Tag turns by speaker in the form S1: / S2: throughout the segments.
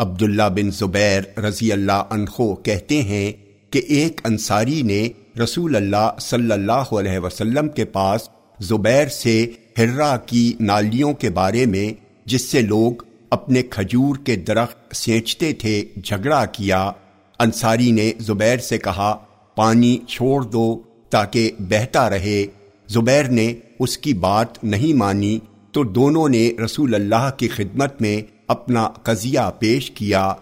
S1: عبداللہ بن زبیر رضی اللہ عنہ کہتے ہیں کہ ایک انصاری نے رسول اللہ صلی اللہ علیہ وسلم کے پاس زبیر سے ہررا کی نالیوں کے بارے میں، جس سے لوگ اپنے کھجور کے درخت سینچتے تھے، جھگڑا کیا۔ انصاری نے زبیر سے کہا، پانی چھوڑ دو تاکہ بہتا رہے۔ زبیر نے اس کی بات نہیں مانی تو دونوں نے رسول اللہ کی خدمت میں اپنا قضیہ پیش کیا،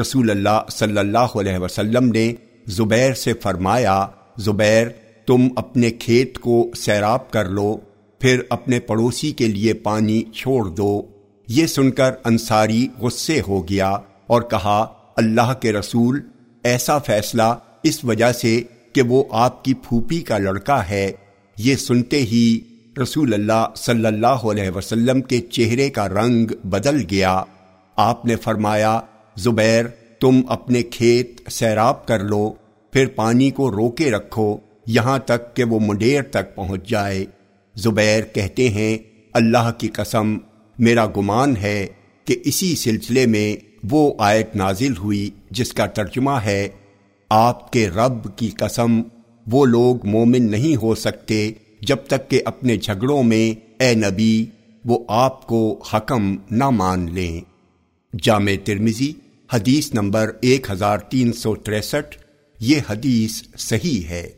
S1: رسول اللہ صلی اللہ علیہ وسلم نے زبیر سے فرمایا، زبیر، تم اپنے کھیت کو سیراب کر لو، پھر اپنے پڑوسی کے لیے پانی چھوڑ دو۔ یہ سن کر انصاری غصے ہو گیا اور کہا، اللہ کے رسول، ایسا فیصلہ اس وجہ سے کہ وہ آپ کی پھوپھی کا لڑکا ہے۔ یہ سنتے ہی رسول اللہ صلی اللہ علیہ وسلم کے چہرے کا رنگ بدل گیا۔ آپ نے فرمایا، زبیر، تم اپنے کھیت سیراب کر لو، پھر پانی کو روکے رکھو، یہاں تک کہ وہ منڈیر تک پہنچ جائے۔ زبیر کہتے ہیں، اللہ کی قسم، میرا گمان ہے کہ اسی سلسلے میں وہ آیت نازل ہوئی جس کا ترجمہ ہے، آپ کے رب کی قسم، وہ لوگ مومن نہیں ہو سکتے جب تک کہ اپنے جھگڑوں میں، اے نبی، وہ آپ کو حکم نہ مان لیں۔ جامع ترمزی حدیث نمبر ایک ہزار تین سو تریسٹھ یہ حدیث صحیح ہے۔